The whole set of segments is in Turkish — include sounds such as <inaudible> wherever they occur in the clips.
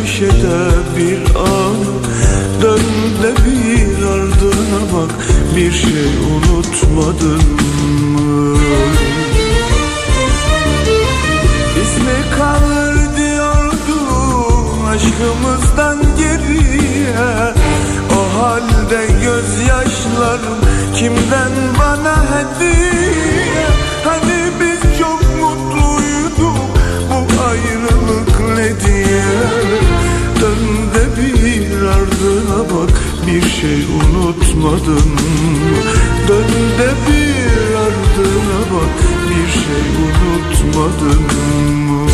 köşede bir an. Dön de bir ardına bak Bir şey unutmadın mı? Biz mi kalır diyordun aşkımızdan geriye. O halde gözyaşlarım kimden bana hediye unutmadın mı? Dön de bir ardına bak bir şey unutmadın mı?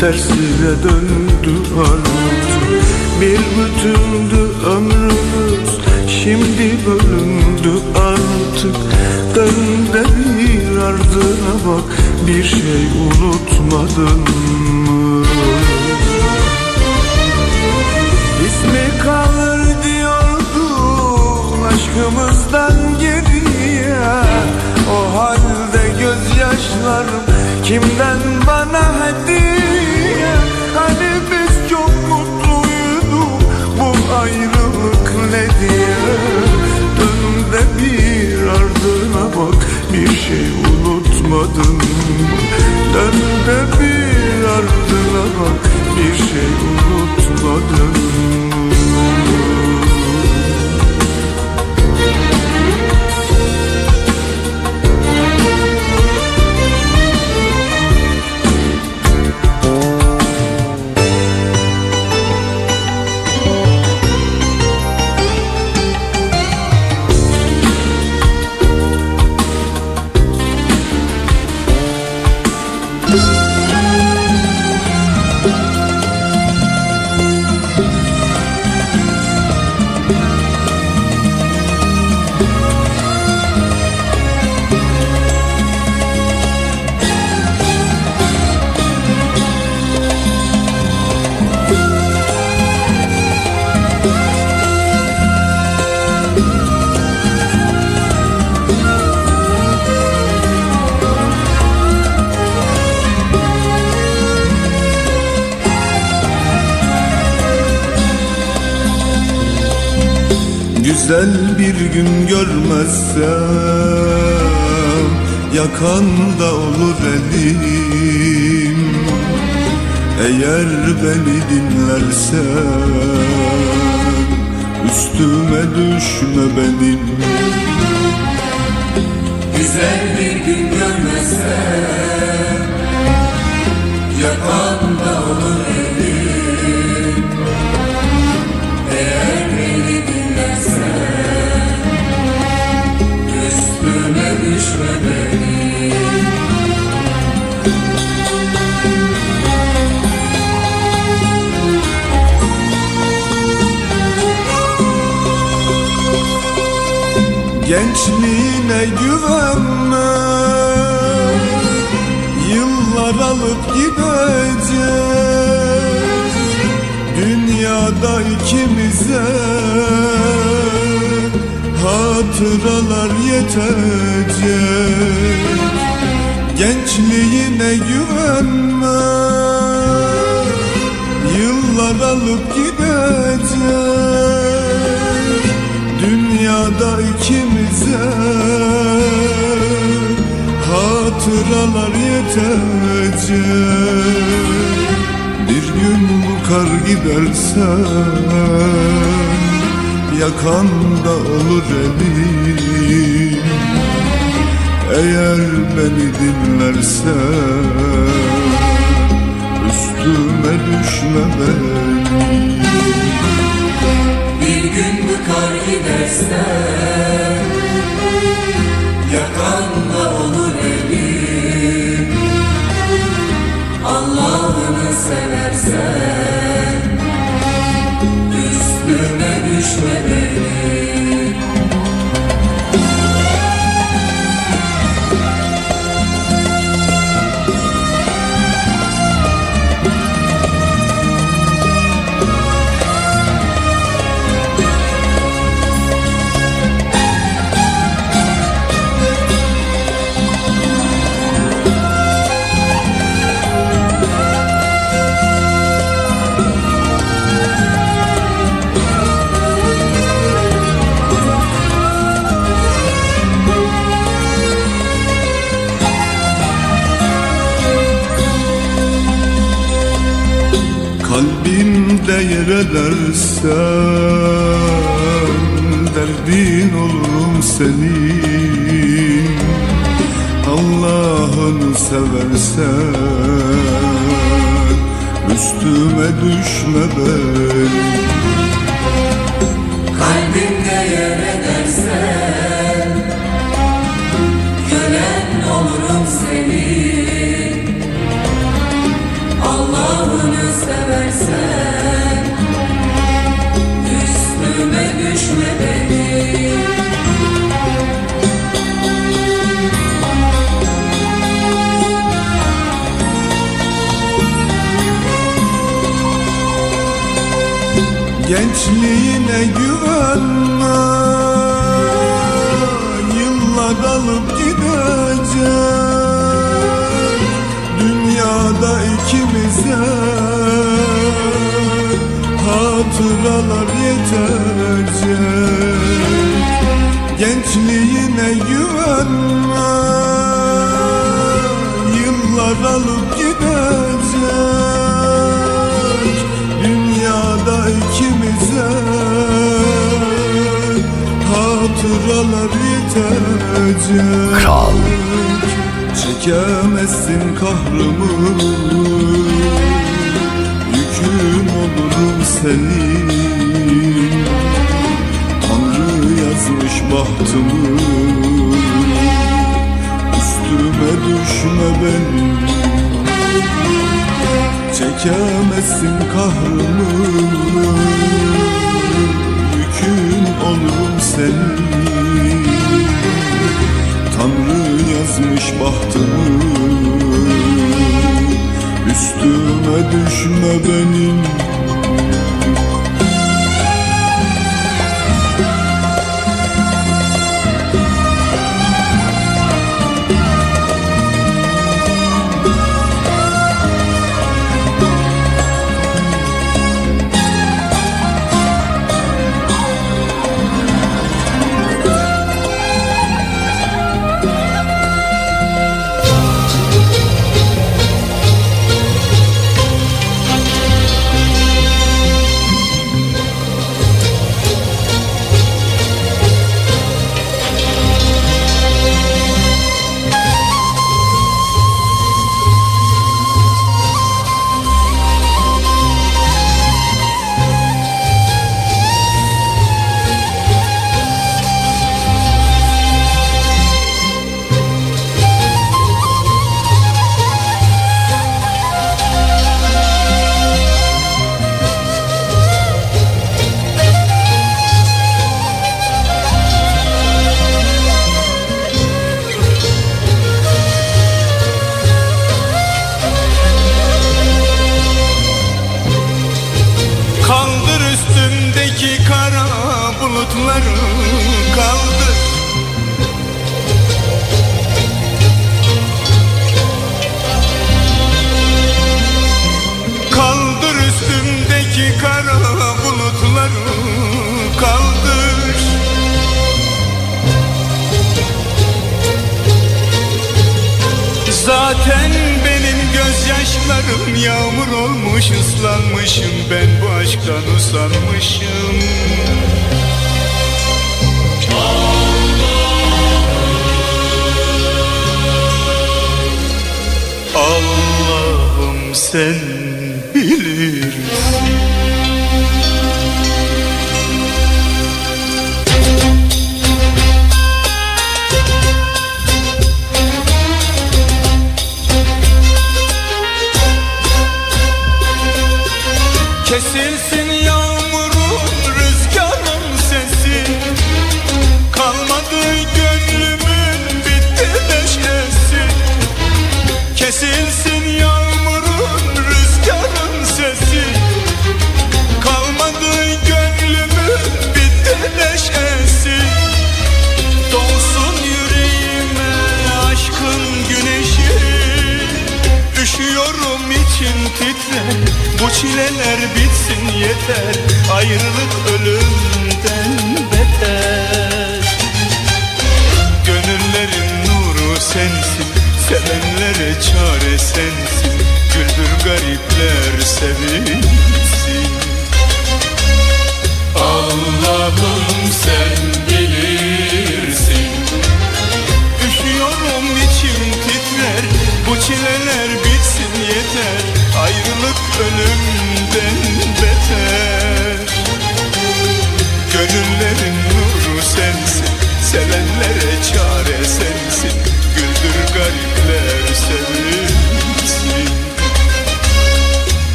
Tersine döndü artık. Bir bütündü ömrümüz Şimdi bölündü artık. Dön de bir ardına bak Bir şey unutmadın mı? Biz mi kalır diyordun aşkımızdan geriye. O halde gözyaşlarım kimden Dön de bir ardına bak bir şey unutmadın Güzel bir gün görmezsem Yakanda olur elim. Eğer beni dinlersen Üstüme düşme benim. Güzel bir gün görmezsem Yakanda olur Gençliğine güvenme Yıllar alıp gidecek. Dünyada ikimize Hatıralar yetecek. Gençliğine güvenme Yıllar alıp gidecek Dünyada ikimize. Hatıralar yetecek Bir gün bu kar giderse yakanda olur elim. Eğer beni dinlersen Üstüme düşme benim gün bıkar gidersen Yakanda olur elim Allah'ını seversen Üstüme düşme benim Kalbimde yer edersen Derdin olurum senin. Allah'ını seversen Üstüme düşme benim seversen Üstüme düşme benim Gençliğine güvenme Yıllar alıp gidecek Dünyada ikimize Hatıralar yetecek Gençliğine güvenme Yıllar alıp gidecek. Dünyada ikimize Hatıralar yetecek. Kral. Çekemezsin kahrımı senin. Tanrı yazmış bahtımı. Üstüme düşme benim Çekemezsin kahrımı. Yüküm olurum senin. Tanrı yazmış bahtımı. Üstüme düşme benim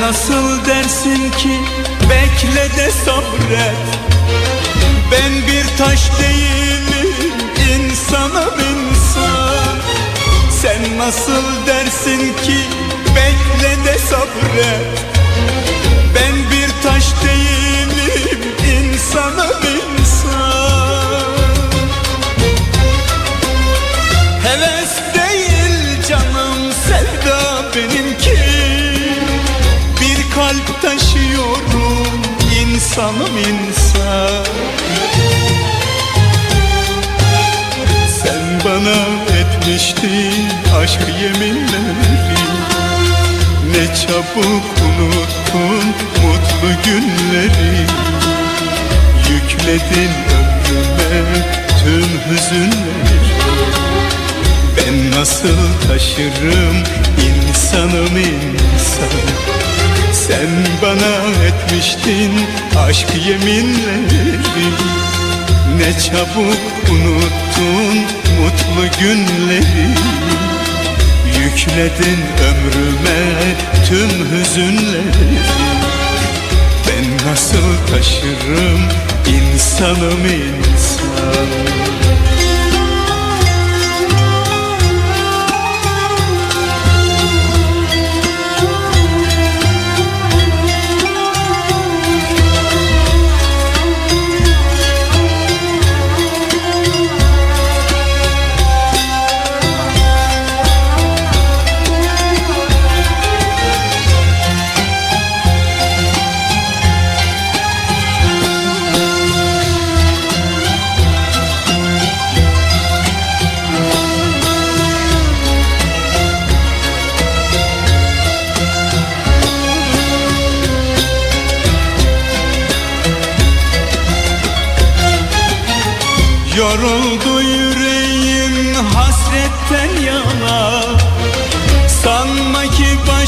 nasıl dersin ki bekle de sabret. Ben bir taş değilim insanım insan. Sen nasıl dersin ki bekle de sabret. İnsanım insan. Sen bana etmiştin aşk yeminleri Ne çabuk unuttun mutlu günleri. Yükledin ömrüme tüm hüzünleri. Ben nasıl taşırım insanım insan Sen bana etmiştin aşk yeminleri ne çabuk unuttun mutlu günleri. Yükledin ömrüme tüm hüzünleri. Ben nasıl taşırım insanım insan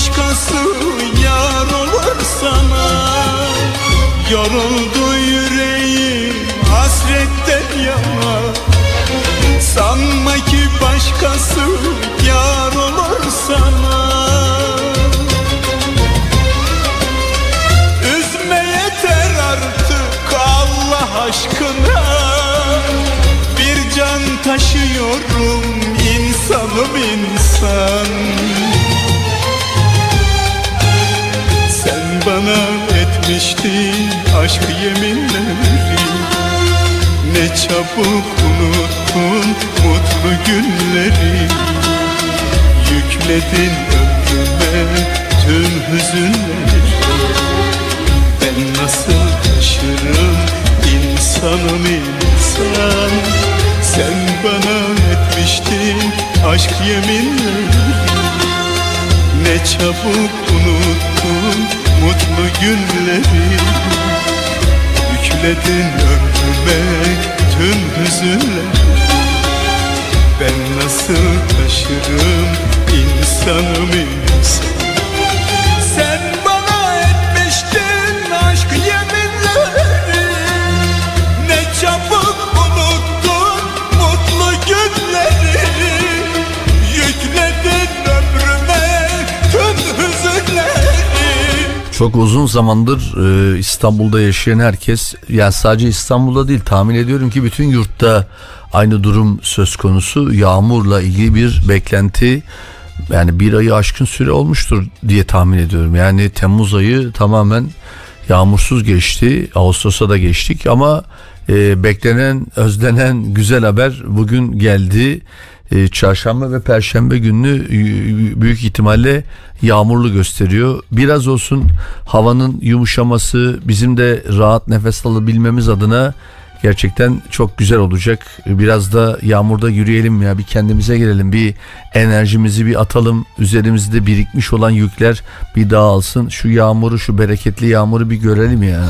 başkası yar olur sana. Yoruldu yüreğim hasretten yana. Sanma ki başkası yar olur sana. Üzme yeter artık Allah aşkına. Bir can taşıyorum insanım insan etmiştin aşk yeminleri Ne çabuk unuttun mutlu günleri. Yükledin ömrüme tüm hüzünleri. Ben nasıl taşırım insanım insan? Sen bana etmiştin aşk yeminleri. Ne çabuk unuttun mutlu günleri Yükledin ömrüme tüm hüzünleri. Ben nasıl taşırım insanım Çok uzun zamandır e, İstanbul'da yaşayan herkes yani sadece İstanbul'da değil tahmin ediyorum ki bütün yurtta aynı durum söz konusu. Yağmurla ilgili bir beklenti yani bir ayı aşkın süre olmuştur diye tahmin ediyorum. Yani Temmuz ayı tamamen yağmursuz geçti. Ağustos'a da geçtik ama e, beklenen, özlenen güzel haber bugün geldi. E, çarşamba ve perşembe gününü büyük ihtimalle yağmurlu gösteriyor. Biraz olsun havanın yumuşaması bizim de rahat nefes alabilmemiz adına gerçekten çok güzel olacak. Biraz da yağmurda yürüyelim ya bir kendimize gelelim bir enerjimizi bir atalım. Üzerimizde birikmiş olan yükler bir dağılsın. Şu yağmuru şu bereketli yağmuru bir görelim ya.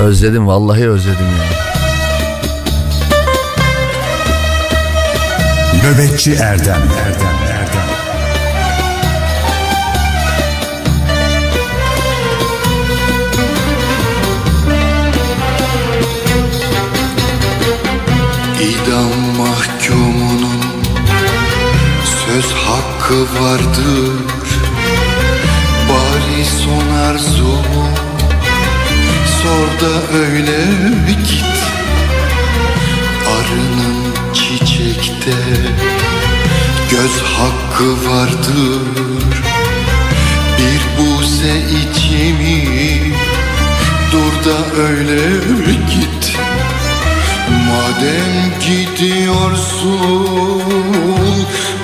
Özledim vallahi özledim ya. Nöbetçi Erdem. Erdem Erdem İdam mahkumunun söz hakkı vardır. Bari son arzumu sor da öyle git. Arının çiçekte Göz hakkı vardır. Bir buze içimi Dur da öyle git. Madem gidiyorsun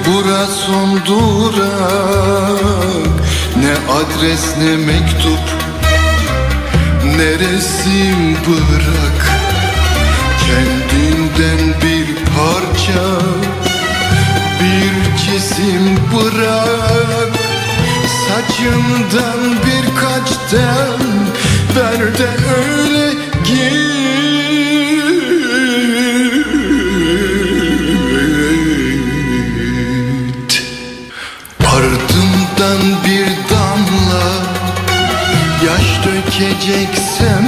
Bura son durak. Ne adres ne mektup Ne resim bırak? Kendinden bir parça Bir cisim bırak. Saçından birkaç tel Ver de öyle git. Ardımdan bir damla Yaş dökeceksem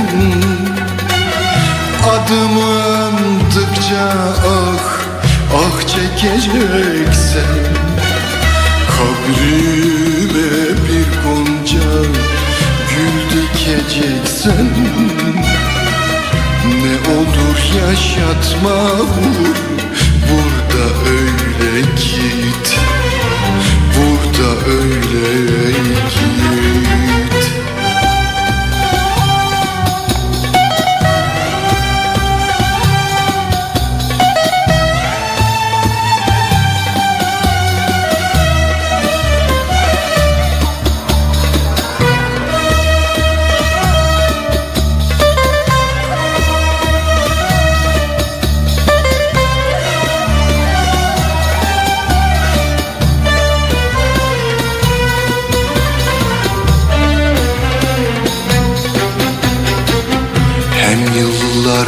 Adımı andıkça Ah çekeceksen Kabrime bir gonca Gül dikeceksen Ne olur yaşatma vur Burada öyle git. Burada öyle git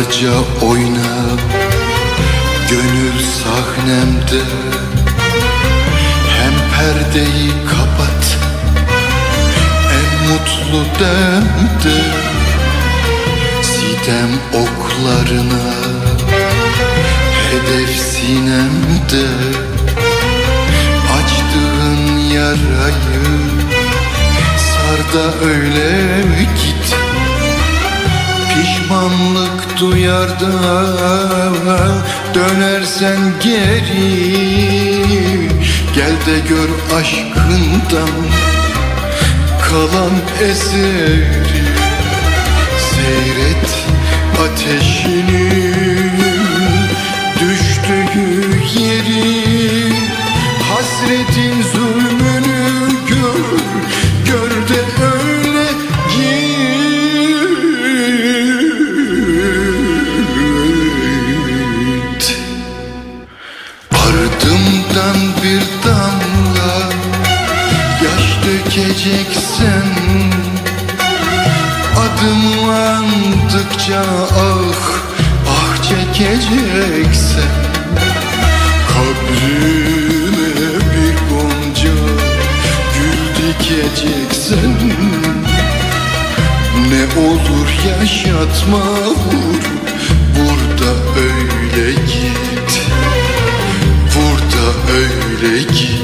yıllarca oyna Gönül sahnemde. Hem perdeyi kapat En mutlu demde. Sidem oklarına Hedef sinemde. Açtığın yarayı Sar da öyle git Pişmanlık duyar da dönersen geri. Gel de gör aşkından kalan eseri. Seyret ateşinin düştüğü yeri andıkça ah Ah çekeceksen Kabrime bir gonca Gül dikeceksen Ne olur yaşatma vur Burada öyle git. Burada öyle git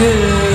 good.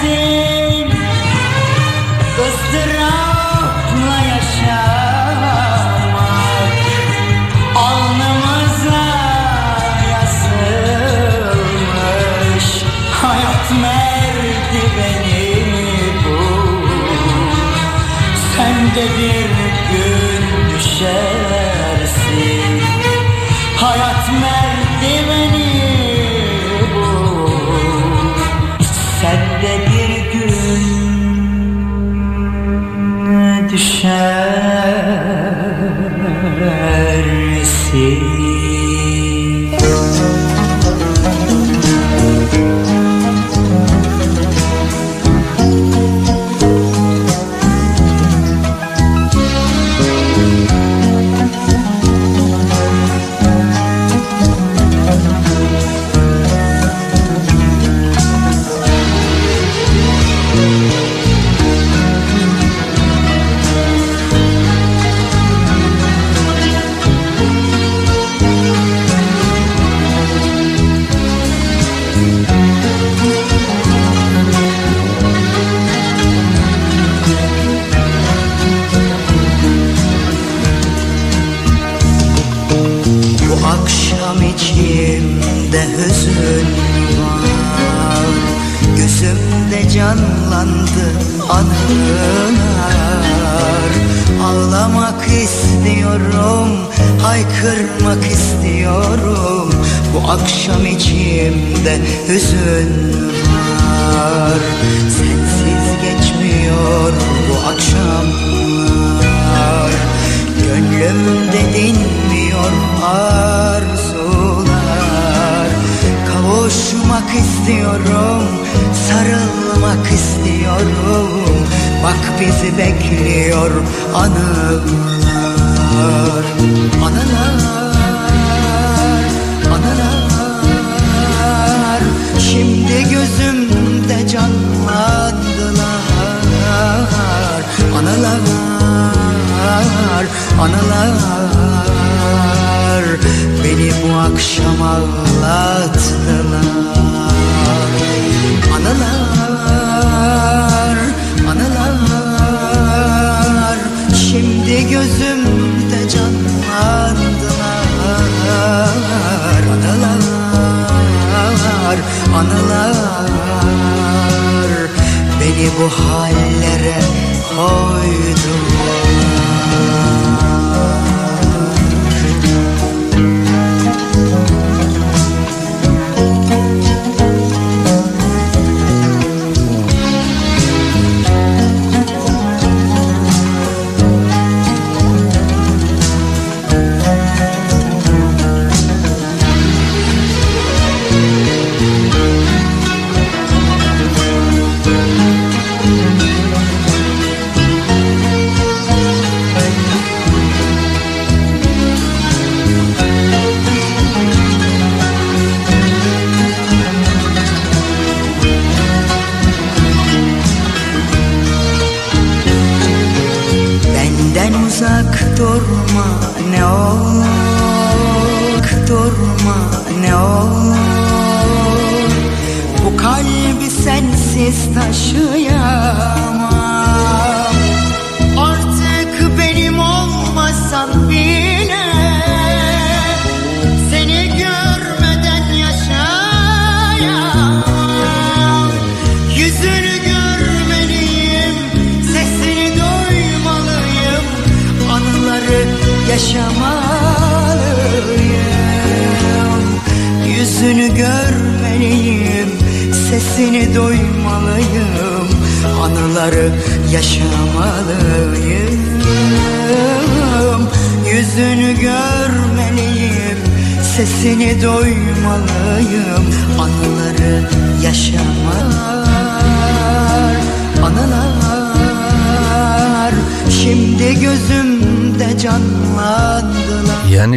see.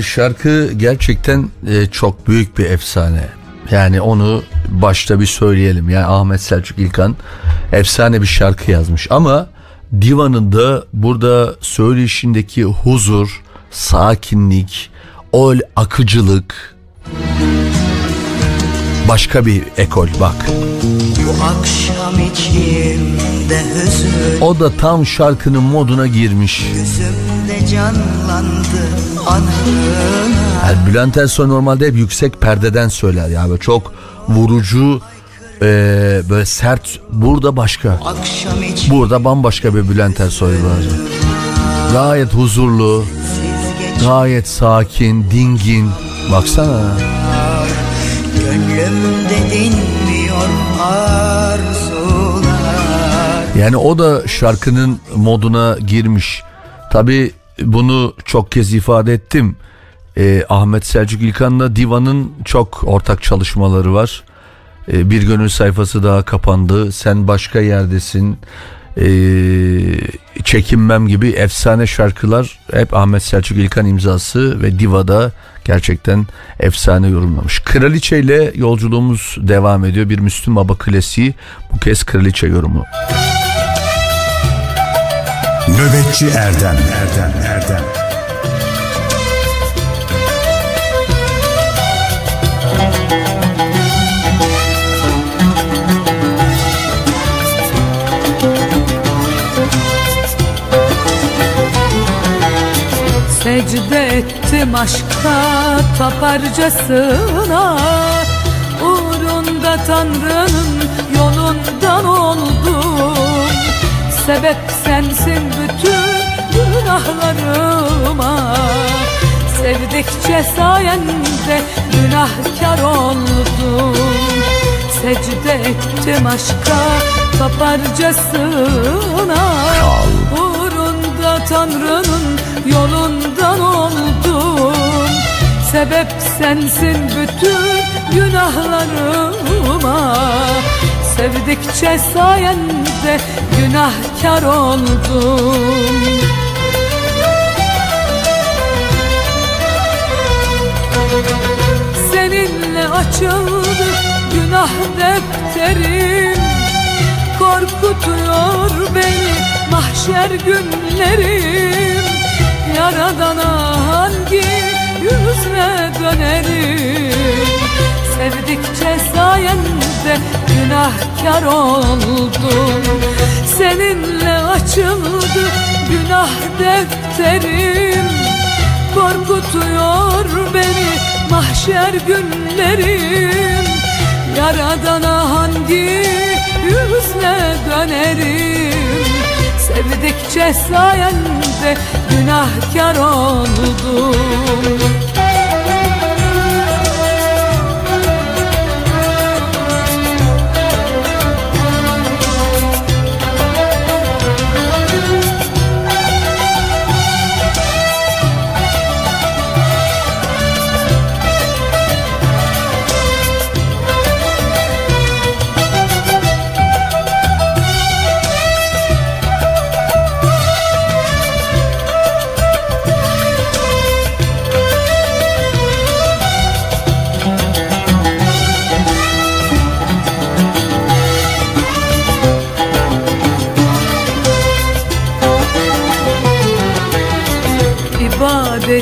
Şarkı gerçekten e, çok büyük bir efsane. Yani onu başta bir söyleyelim. Yani Ahmet Selçuk İlkan efsane bir şarkı yazmış ama Diva'nın da burada söyleyişindeki huzur, sakinlik, o akıcılık başka bir ekol bak. Bu akşam içimde hüzün O da tam şarkının moduna girmiş. Gözümde canlandı anılar Yani Bülent Ersoy normalde hep yüksek perdeden söyler ya böyle çok vurucu e, böyle sert burada başka. Burada bambaşka bir Bülent Ersoy var. Gayet huzurlu, gayet sakin, dingin. Baksana. Gönlümde dinmiyor arzular Yani o da şarkının moduna girmiş. Tabi bunu çok kez ifade ettim. Ee, Ahmet Selçuk İlkan'la Diva'nın çok ortak çalışmaları var. Ee, bir gönül sayfası daha kapandı. Sen başka yerdesin. Ee, çekinmem gibi efsane şarkılar hep Ahmet Selçuk İlkan imzası ve Diva'da gerçekten efsane yorumlamış. Kraliçe ile yolculuğumuz devam ediyor. Bir Müslüm Baba klasiği bu kez Kraliçe yorumu. Nöbetçi Erdem Erdem Erdem Secde ettim aşka taparcasına. Uğrunda Tanrı'nın yolundan oldum. Sebep sensin bütün günahlarıma. Sevdikçe sayende günahkar oldum. Secde ettim aşka taparcasına. Uğrunda Tanrı'nın yolundan oldum Sebep sensin bütün günahlarıma. Sevdikçe sayende günahkar oldum. Seninle açıldı günah defterim. Korkutuyor beni mahşer günlerim. Yaradana hangi yüzle dönerim? Sevdikçe sayende günahkar oldum. Seninle açıldı günah defterim. Korkutuyor beni mahşer günlerim. Yaradana hangi yüzle dönerim Sevdikçe sayende günahkar oldum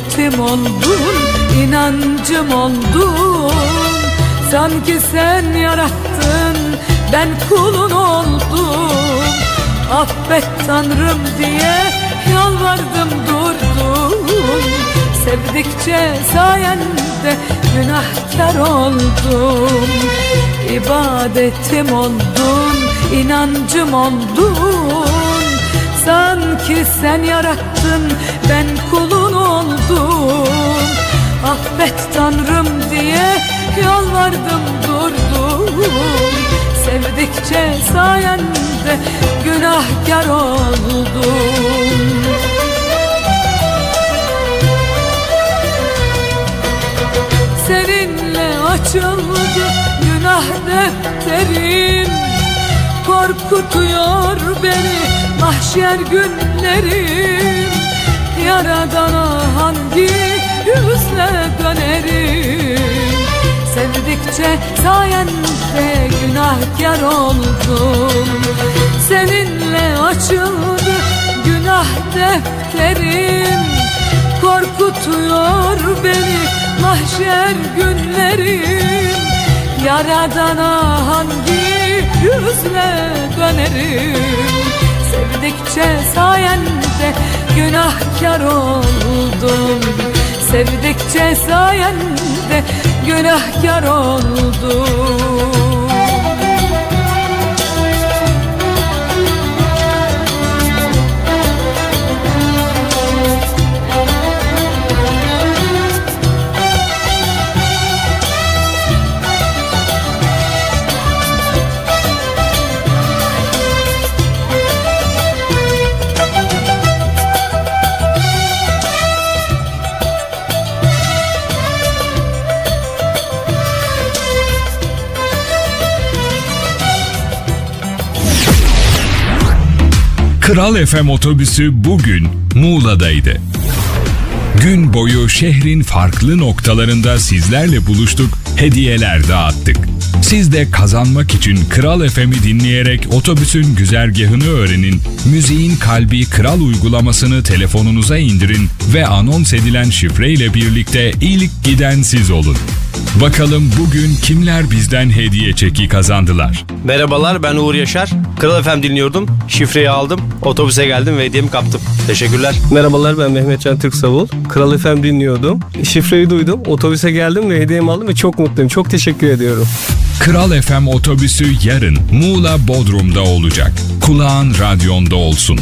ibadetim oldun, inancım oldun. Sanki sen yarattın, ben kulun oldum. Affet Tanrım diye yalvardım durdum Sevdikçe sayende günahkar oldum. İbadetim oldun, inancım oldun Sanki sen yarattın ben kulun oldum. Affet Tanrım diye Yalvardım durdum. Sevdikçe sayende günahkar oldum. Seninle açıldı günah defterim Korkutuyor beni mahşer günlerim. Yaradana hangi yüzle dönerim? Sevdikçe sayende günahkar oldum. Seninle açıldı günah defterim. Korkutuyor beni mahşer günlerim. Yaradana hangi yüzle dönerim. Sevdikçe sayende günahkar oldum. Sevdikçe sayende günahkar oldum Kral FM otobüsü bugün Muğla'daydı. Gün boyu şehrin farklı noktalarında sizlerle buluştuk, hediyeler dağıttık. Siz de kazanmak için Kral FM'i dinleyerek otobüsün güzergahını öğrenin, müziğin kalbi Kral uygulamasını telefonunuza indirin ve anons edilen şifreyle birlikte ilk giden siz olun. Bakalım bugün kimler bizden hediye çeki kazandılar? Merhabalar ben Uğur Yaşar. Kral FM dinliyordum. Şifreyi aldım. Otobüse geldim ve hediyemi kaptım. Teşekkürler. Merhabalar ben Mehmetcan Türksavul. Kral FM dinliyordum. Şifreyi duydum. Otobüse geldim ve hediyemi aldım ve çok mutluyum. Çok teşekkür ediyorum. Kral FM otobüsü yarın Muğla Bodrum'da olacak. Kulağın radyonda olsun.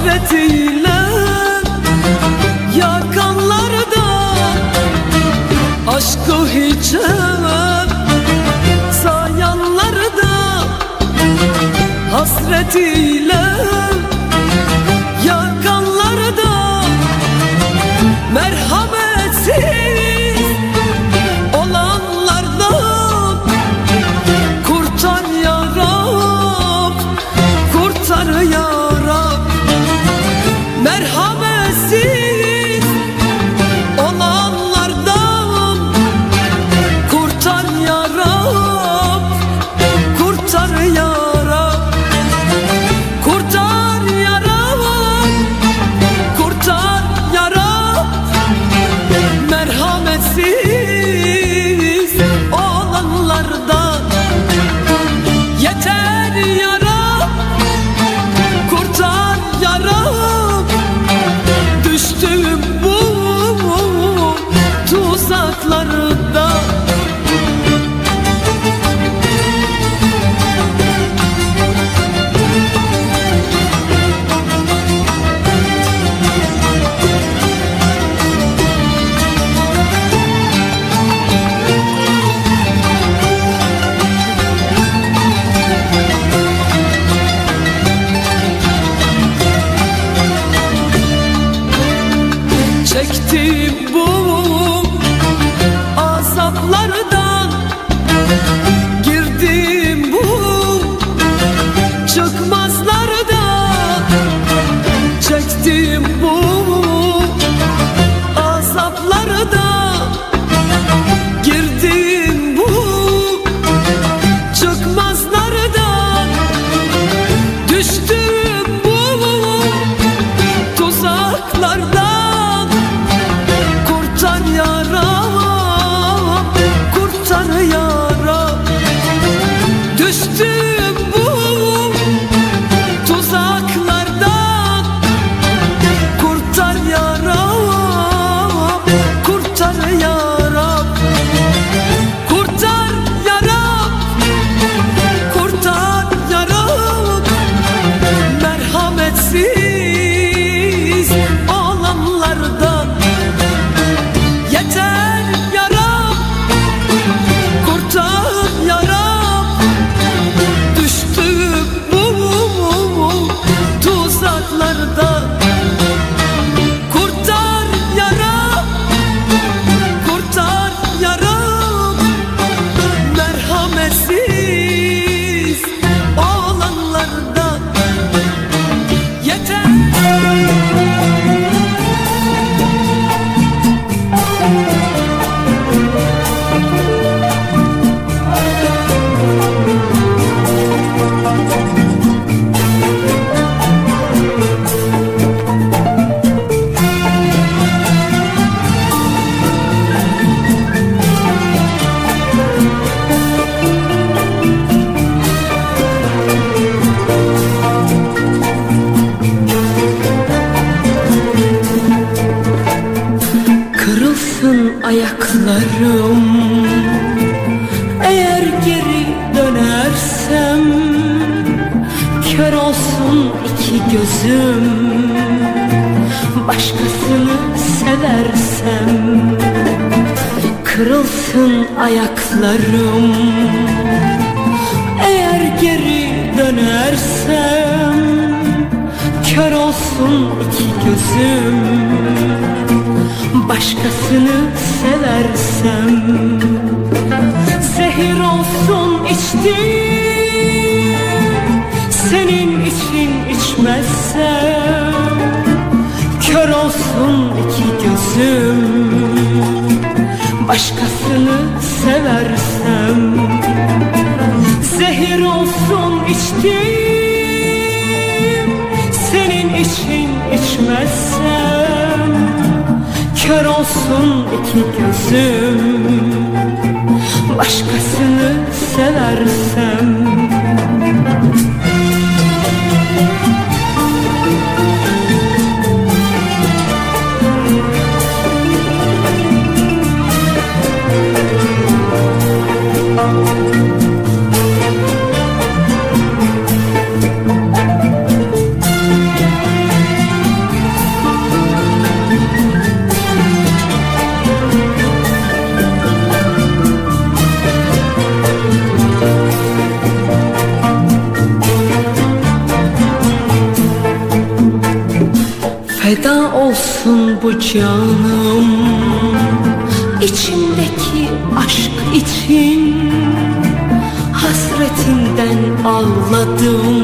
Hasretiyle yakanları da aşkı hiçe sayanları da hasretiyle ayaklarım. Eğer geri dönersem Kör olsun iki gözüm. Başkasını seversem Kırılsın ayaklarım. Eğer geri dönersem Kör olsun iki gözüm Başkasını seversem Zehir olsun içtiğim Senin için içmezsem Kör olsun iki gözüm. Başkasını seversem Zehir olsun içtiğim Senin için içmezsem Kör olsun iki gözüm. Başkasını seversem bu canım içimdeki aşk için Hasretinden ağladım.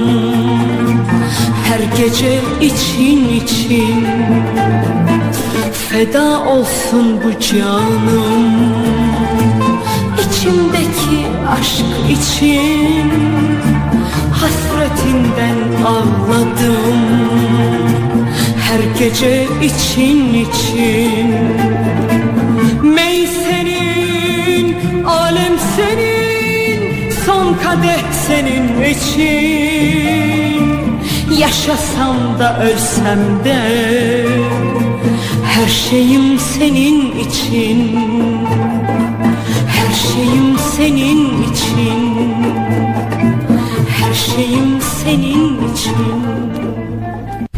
Her gece için için Feda olsun bu canım. İçimdeki aşk için Hasretinden ağladım her gece için için. Mey senin, alem senin Son kadeh senin için. Yaşasam da ölsem de Her şeyim senin için. Her şeyim senin için. Her şeyim senin için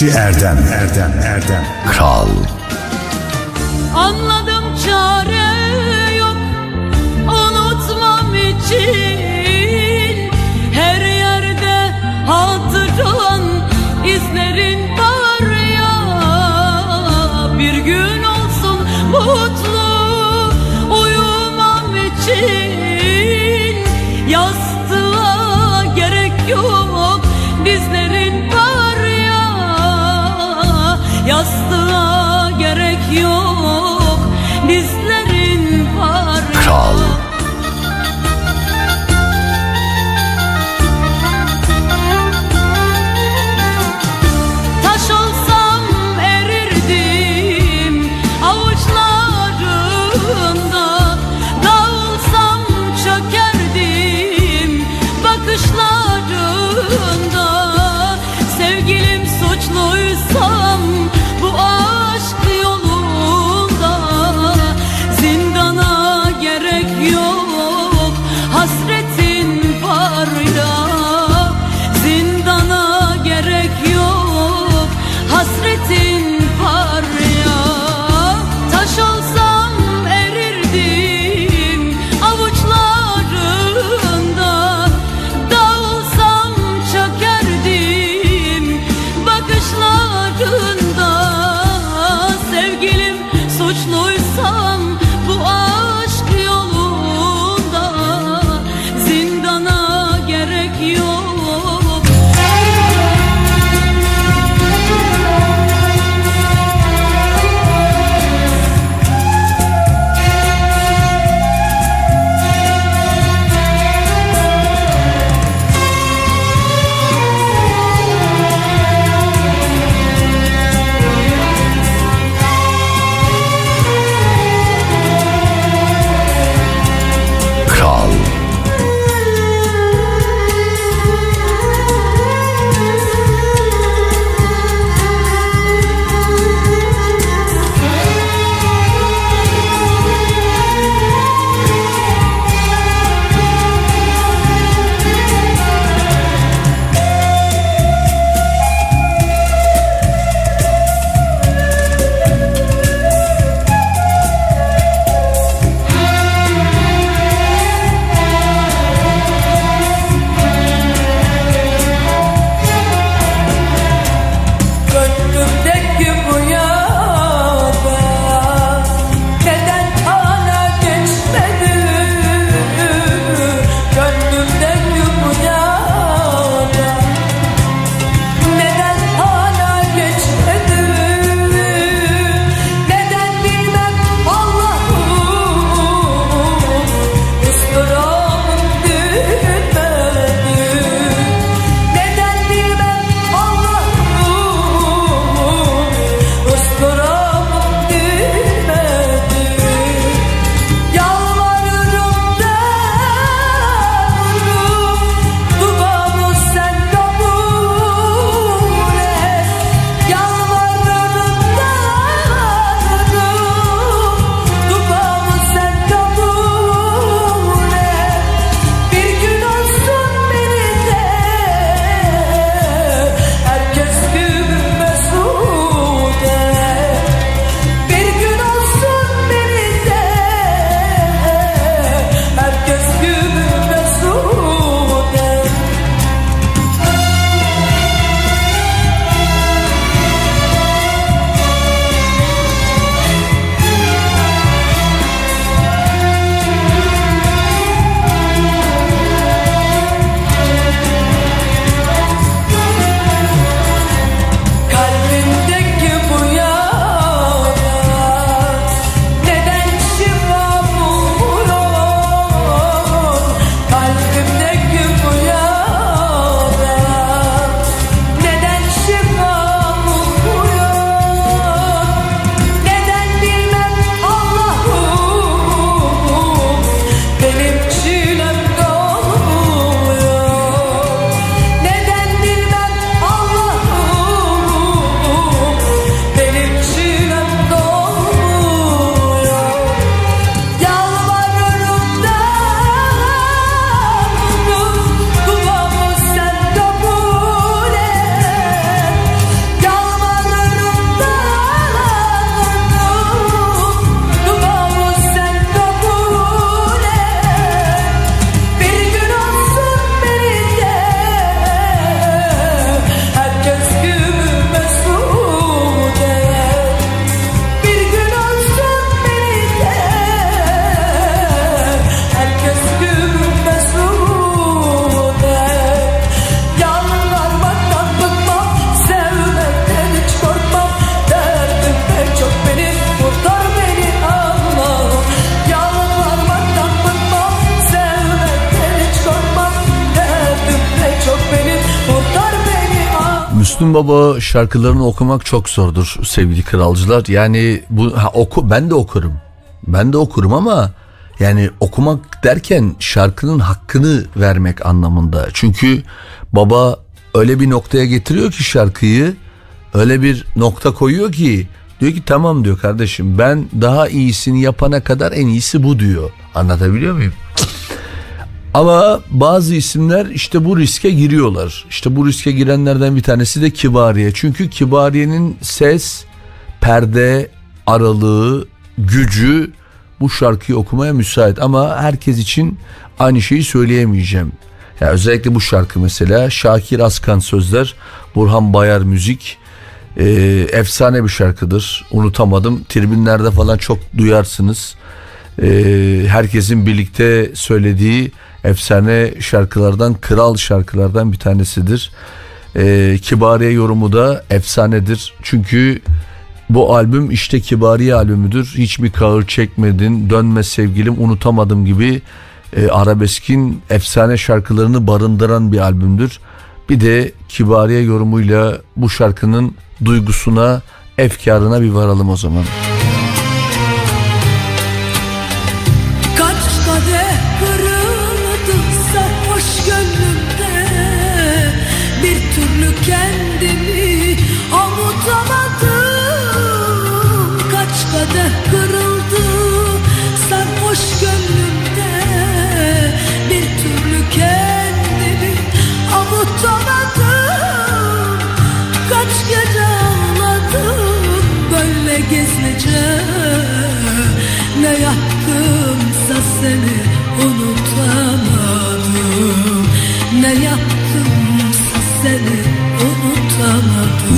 Nöbetçi Erdem Erdem Erdem Kral Baba şarkılarını okumak çok zordur sevgili kralcılar. Yani bu ha, oku ben de okurum. Ben de okurum ama yani okumak derken şarkının hakkını vermek anlamında. Çünkü baba öyle bir noktaya getiriyor ki şarkıyı öyle bir nokta koyuyor ki diyor ki tamam diyor kardeşim ben daha iyisini yapana kadar en iyisi bu diyor. Anlatabiliyor muyum? Ama bazı isimler işte bu riske giriyorlar. İşte bu riske girenlerden bir tanesi de Kibariye. Çünkü Kibariye'nin ses, perde, aralığı, gücü bu şarkıyı okumaya müsait. Ama herkes için aynı şeyi söyleyemeyeceğim. Yani özellikle bu şarkı mesela Şakir Askan sözler, Burhan Bayar müzik. Ee, efsane bir şarkıdır. Unutamadım. Tribünlerde falan çok duyarsınız. Ee, herkesin birlikte söylediği efsane şarkılardan, kral şarkılardan bir tanesidir. Ee, Kibariye yorumu da efsanedir. Çünkü bu albüm işte Kibariye albümüdür. Hiç mi kahır çekmedin, dönme sevgilim, unutamadım gibi e, arabeskin efsane şarkılarını barındıran bir albümdür. Bir de Kibariye yorumuyla bu şarkının duygusuna, efkarına bir varalım o zaman. Kaç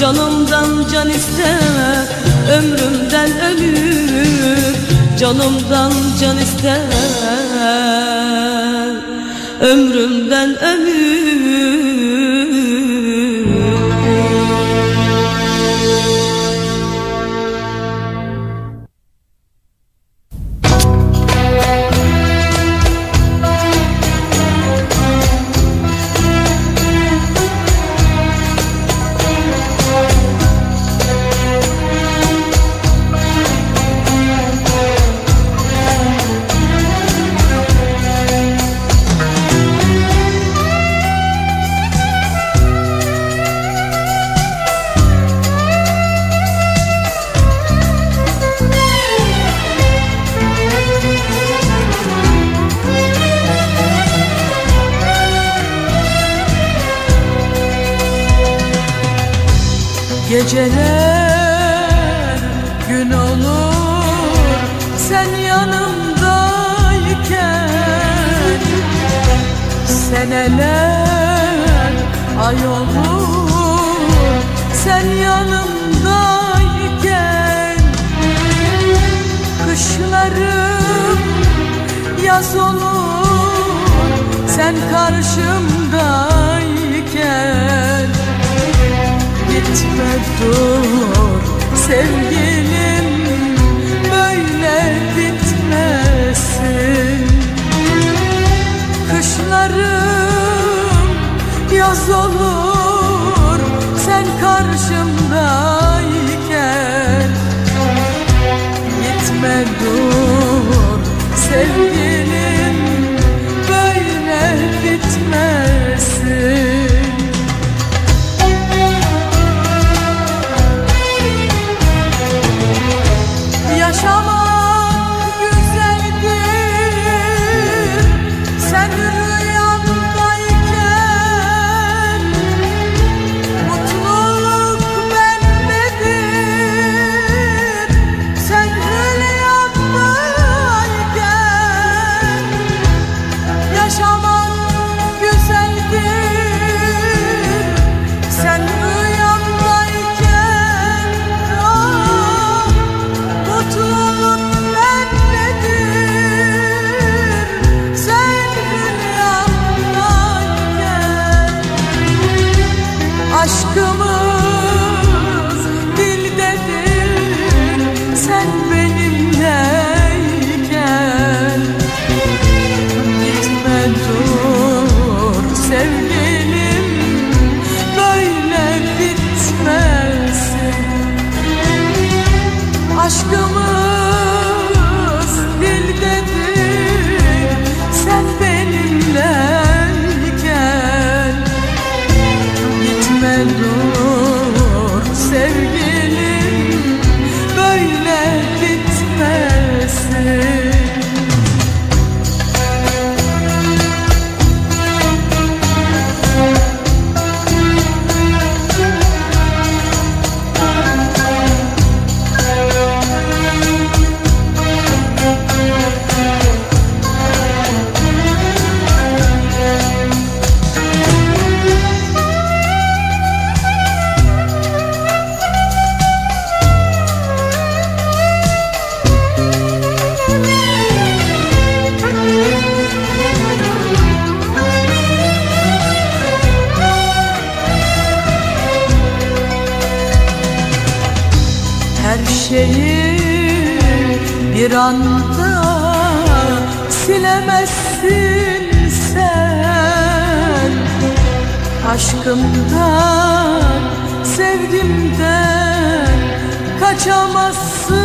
Canımdan can isteme Ömrümden ölüm Canımdan can isteme Ömrümden ölüm aşkımdan, sevgimden kaçamazsın.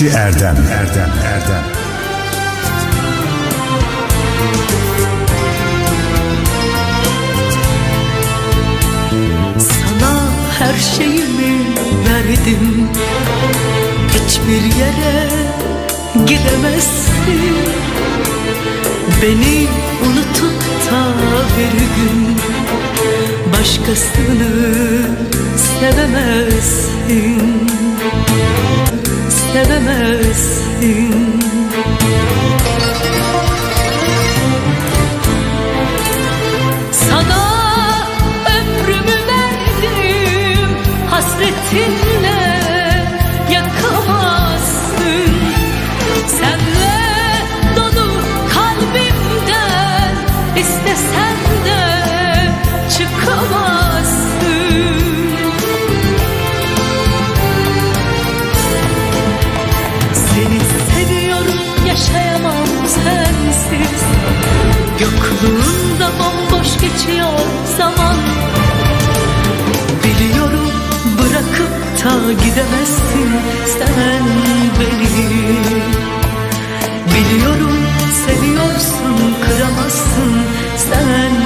Nöbetçi Erdem. Erdem Erdem. Sana her şeyimi verdim. Hiçbir yere gidemezsin. Beni unutup da bir gün Başkasını sevemezsin sevemezsin Ta gidemezsin sen beni. Biliyorum seviyorsun kıramazsın sen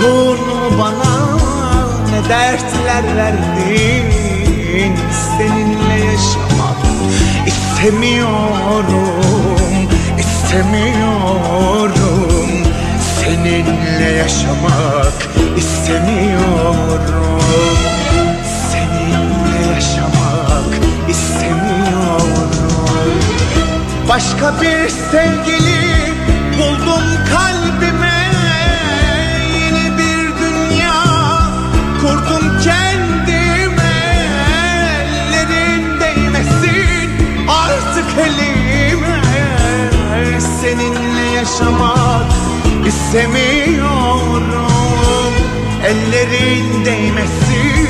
Mu bana ne dertler verdin? Seninle yaşamak istemiyorum, istemiyorum. Seninle yaşamak istemiyorum. Seninle yaşamak istemiyorum. Başka bir sevgili Seninle yaşamak istemiyorum. Ellerin değmesin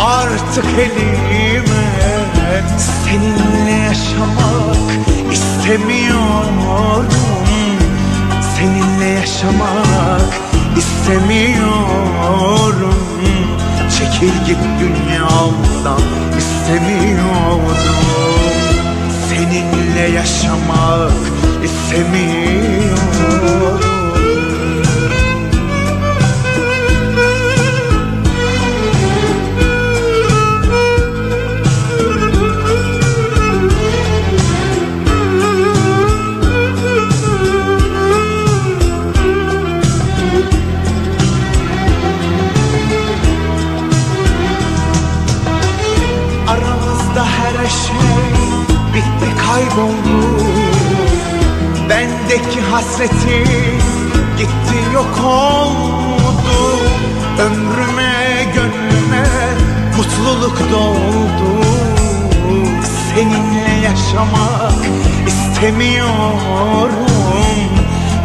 artık elime Seninle yaşamak istemiyorum. Seninle yaşamak istemiyorum. Çekil git dünyamdan istemiyorum. Seninle yaşamak istemiyorum hasreti gitti yok oldu. Ömrüme gönlüme mutluluk doldu Seninle yaşamak istemiyorum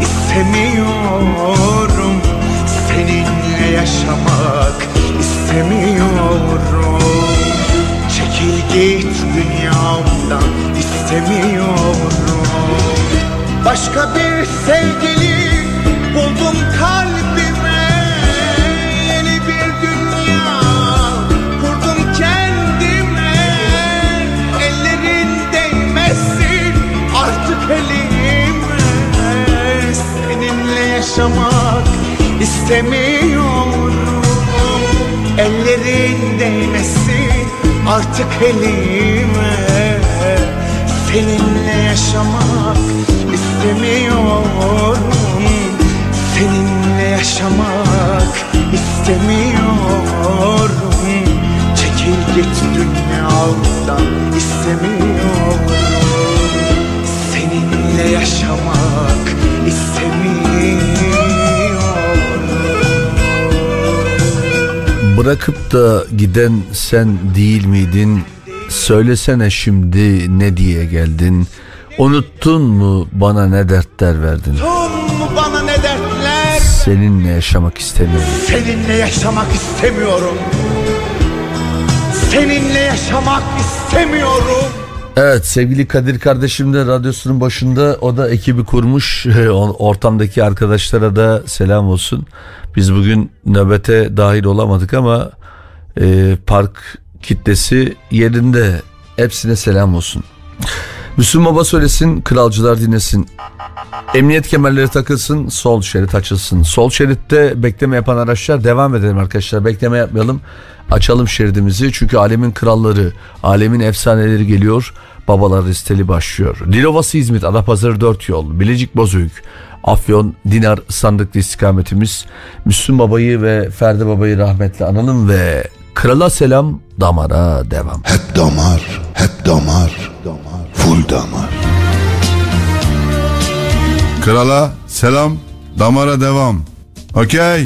istemiyorum. Seninle yaşamak istemiyorum. Çekil git dünyamdan istemiyorum Başka bir sevgili buldum kalbime. Yeni bir dünya kurdum kendime. Ellerin değmesin artık elime. Seninle yaşamak istemiyorum. Ellerin değmesin artık elime. Seninle yaşamak istemiyorum Seninle yaşamak istemiyorum Çekil git dünyamdan istemiyorum Seninle yaşamak istemiyorum Bırakıp da giden sen değil miydin? Söylesene şimdi ne diye geldin? Unuttun mu bana ne dertler verdin? Tun mu bana ne dertler Seninle yaşamak istemiyorum. Seninle yaşamak istemiyorum Seninle yaşamak istemiyorum Evet sevgili Kadir kardeşim de radyosunun başında o da ekibi kurmuş. Ortamdaki arkadaşlara da selam olsun. Biz bugün nöbete dahil olamadık ama e, park kitlesi yerinde. Hepsine selam olsun. Müslüm Baba söylesin, kralcılar dinlesin. Emniyet kemerleri takılsın, sol şerit açılsın. Sol şeritte bekleme yapan araçlar devam edelim arkadaşlar. Bekleme yapmayalım. Açalım şeridimizi çünkü alemin kralları, alemin efsaneleri geliyor. Babalar listeli başlıyor. Dilovası İzmit, Adapazarı 4 yol, Bilecik Bozüyük, Afyon, Dinar sandıklı istikametimiz. Müslüm Baba'yı ve Ferdi Baba'yı rahmetle analım ve krala selam, damara devam. Hep damar, hep damar, full damar. Krala selam, damara devam. Okey.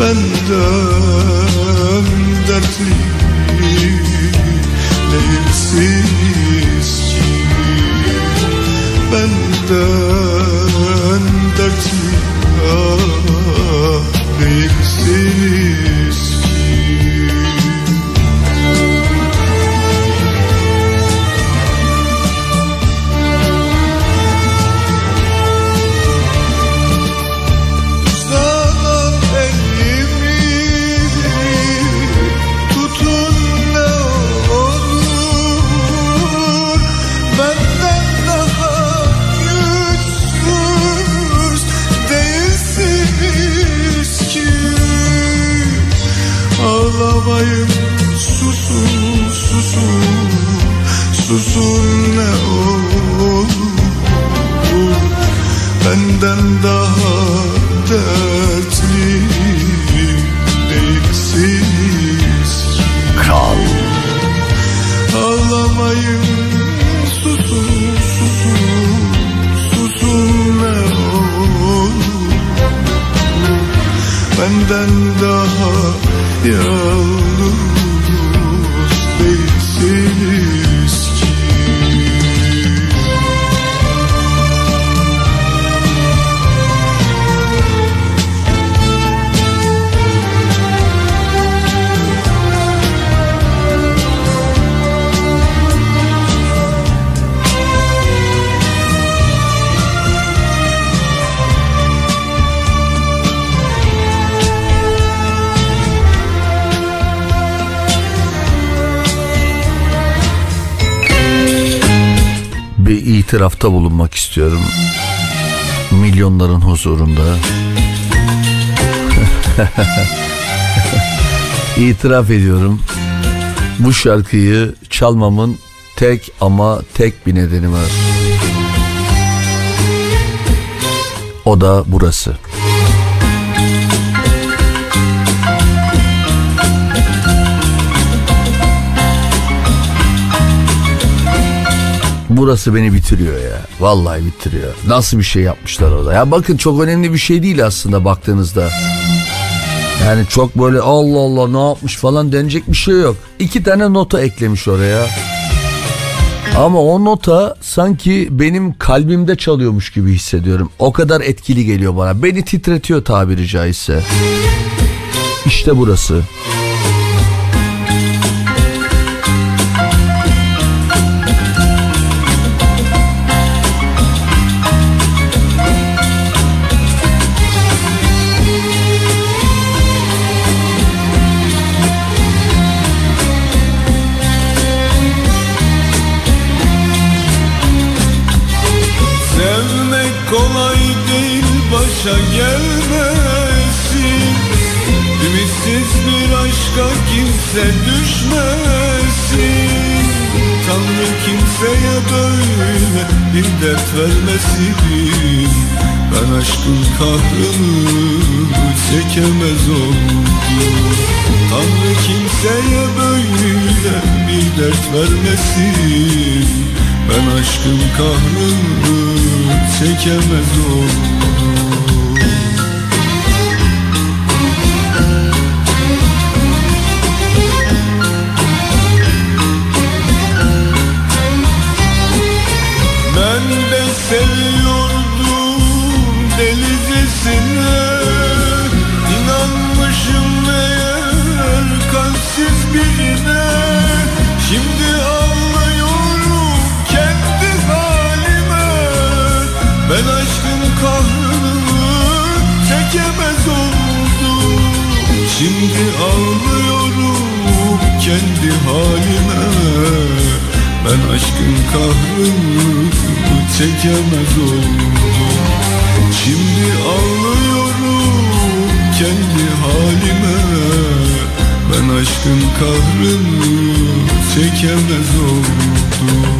Benden dertli değilsiniz ki Benden itirafta bulunmak istiyorum. Milyonların huzurunda. <laughs> İtiraf ediyorum. Bu şarkıyı çalmamın tek ama tek bir nedeni var. O da burası. Burası beni bitiriyor ya. Vallahi bitiriyor. Nasıl bir şey yapmışlar orada. Ya bakın çok önemli bir şey değil aslında baktığınızda. Yani çok böyle Allah Allah ne yapmış falan denecek bir şey yok. İki tane nota eklemiş oraya. Ama o nota sanki benim kalbimde çalıyormuş gibi hissediyorum. O kadar etkili geliyor bana. Beni titretiyor tabiri caizse. İşte burası. Sevmek vermesin Ben aşkın kahrını çekemez oldum. Tanrı kimseye böyle bir dert vermesin Ben aşkın kahrını çekemez oldum aşkın kahrını çekemez oldum Şimdi ağlıyorum kendi halime. Ben aşkın kahrını çekemez oldum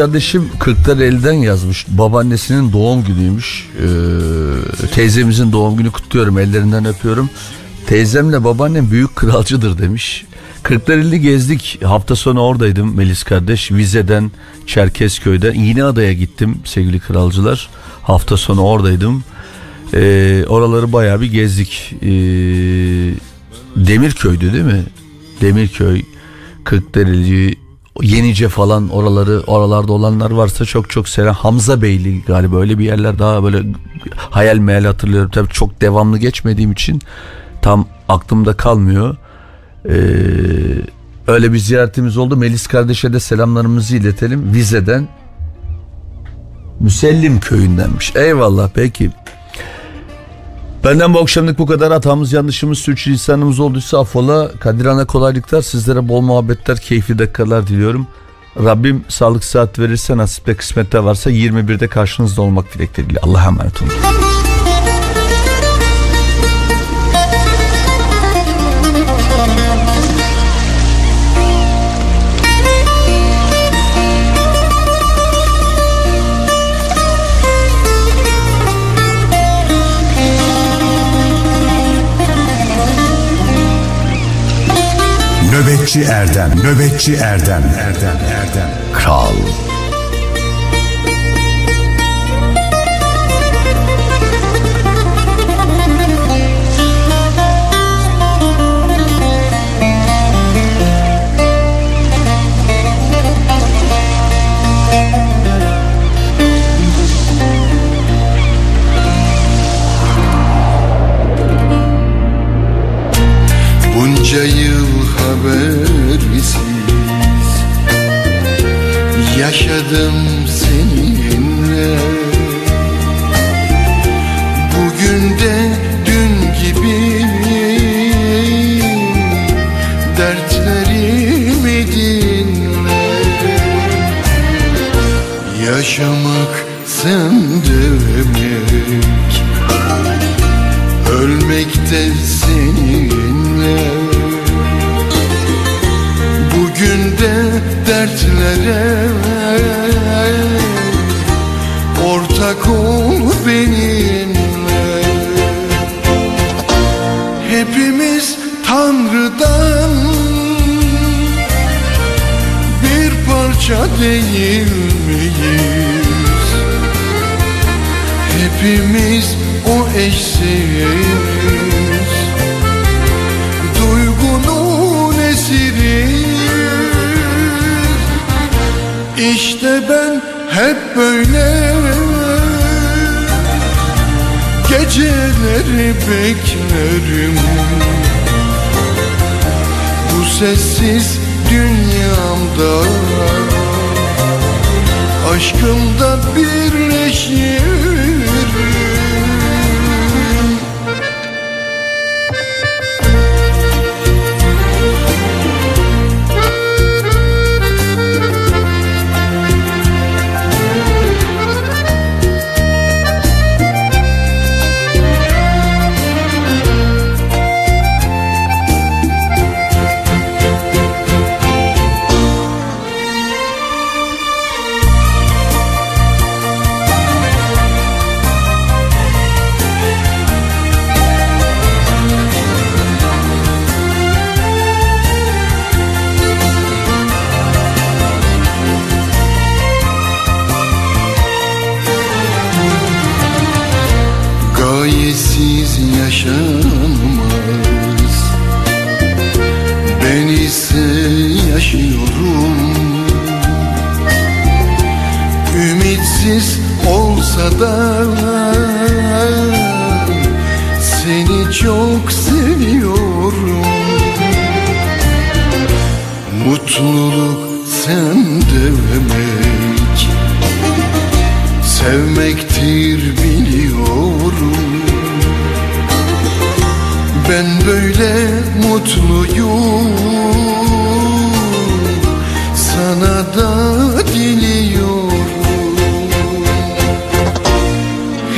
kardeşim 40'lar elden yazmış. Babaannesinin doğum günüymüş. Ee, teyzemizin doğum günü kutluyorum. Ellerinden öpüyorum. Teyzemle babaannem büyük kralcıdır demiş. Kırklareli gezdik. Hafta sonu oradaydım Melis kardeş. Vize'den Çerkezköy'den İğneada'ya gittim sevgili kralcılar. Hafta sonu oradaydım. Ee, oraları bayağı bir gezdik. Ee, Demirköy'dü değil mi? Demirköy, Kırklareli, Yenice falan oraları oralarda olanlar varsa çok çok selam. Hamza Beyli galiba öyle bir yerler daha böyle hayal meyal hatırlıyorum. Tabii çok devamlı geçmediğim için tam aklımda kalmıyor. Ee, öyle bir ziyaretimiz oldu. Melis kardeşe de selamlarımızı iletelim. Vize'den Müsellim köyündenmiş. Eyvallah peki. Benden bu akşamlık bu kadar. Hatamız, yanlışımız, sürçülisanımız olduysa affola. Kadir Ana kolaylıklar. Sizlere bol muhabbetler, keyifli dakikalar diliyorum. Rabbim sağlık saat verirse nasipte kısmette varsa 21'de karşınızda olmak dilekleriyle. Allah'a emanet olun. Nöbetçi Erdem, Nöbetçi Erdem, Erdem, Erdem. Kral. Bunca yıl habersiz Yaşadım seninle. Bugün de dün gibi Dertlerimi dinle? Yaşamak sen demek. Ölmek de seninle dertlere Ortak ol benimle Hepimiz Tanrı'dan Bir parça değil miyiz? Hepimiz o eşsiz İşte ben hep böyle. Geceleri beklerim. Bu sessiz dünyamda. Aşkımda birleşirim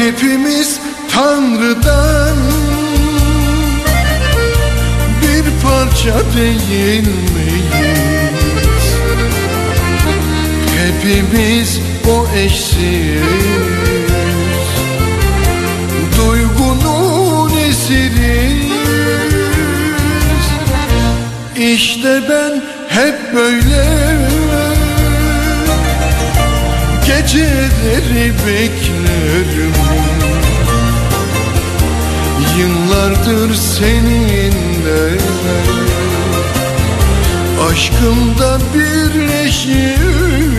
Hepimiz Tanrı'dan Bir parça değil miyiz? Hepimiz o eşsiz Duygunun esiriz İşte ben hep böyle Geceleri beklerim. Yıllardır seninle Aşkımda birleşirim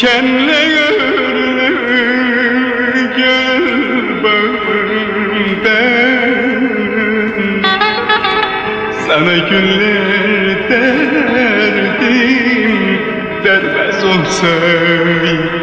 Dikenle Sana güller derdim Dermez olsaydım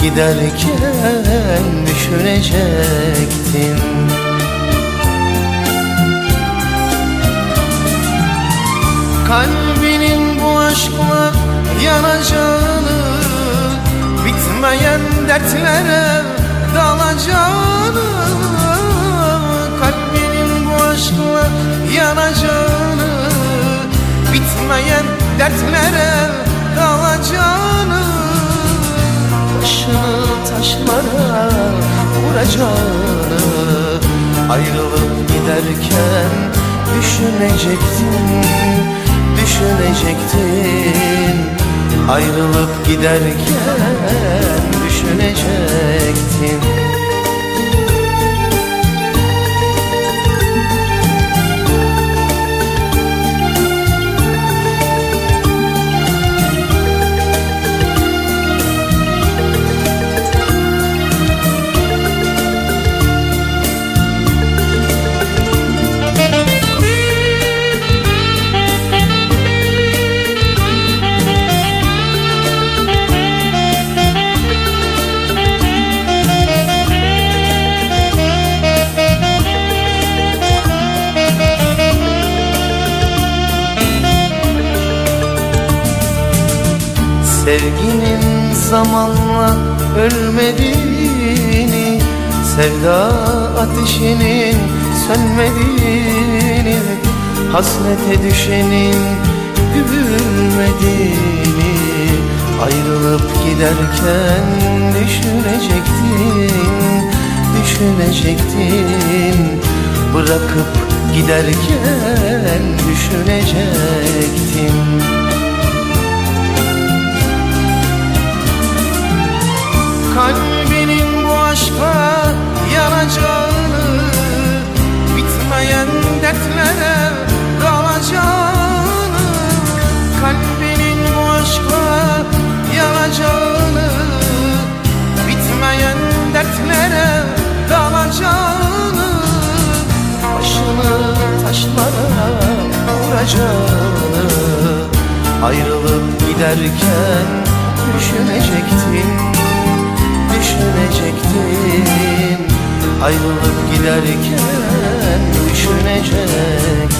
Giderken giderken zamanla ölmediğini Sevda ateşinin sönmediğini Hasrete düşenin gülmediğini Ayrılıp giderken düşünecektin Düşünecektin. Bırakıp giderken düşünecektin Kalbinin bu aşka yanacağını Bitmeyen dertlere dalacağını Kalbinin bu aşka yanacağını Bitmeyen dertlere dalacağını Başını taşlara vuracağını Ayrılıp giderken düşünecektin düşünecektin Ayrılıp giderken düşünecektin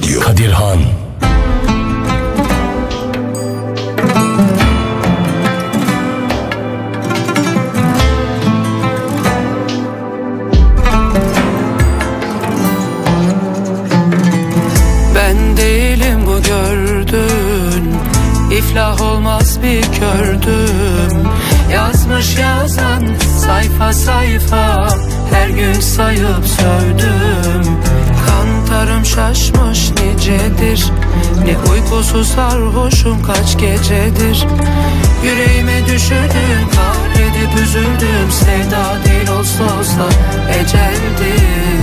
Gibi radyo. Uykusuz sarhoşum kaç gecedir? Yüreğime düşürdüm Kahredip üzüldüm. Sevda değil olsa olsa eceldir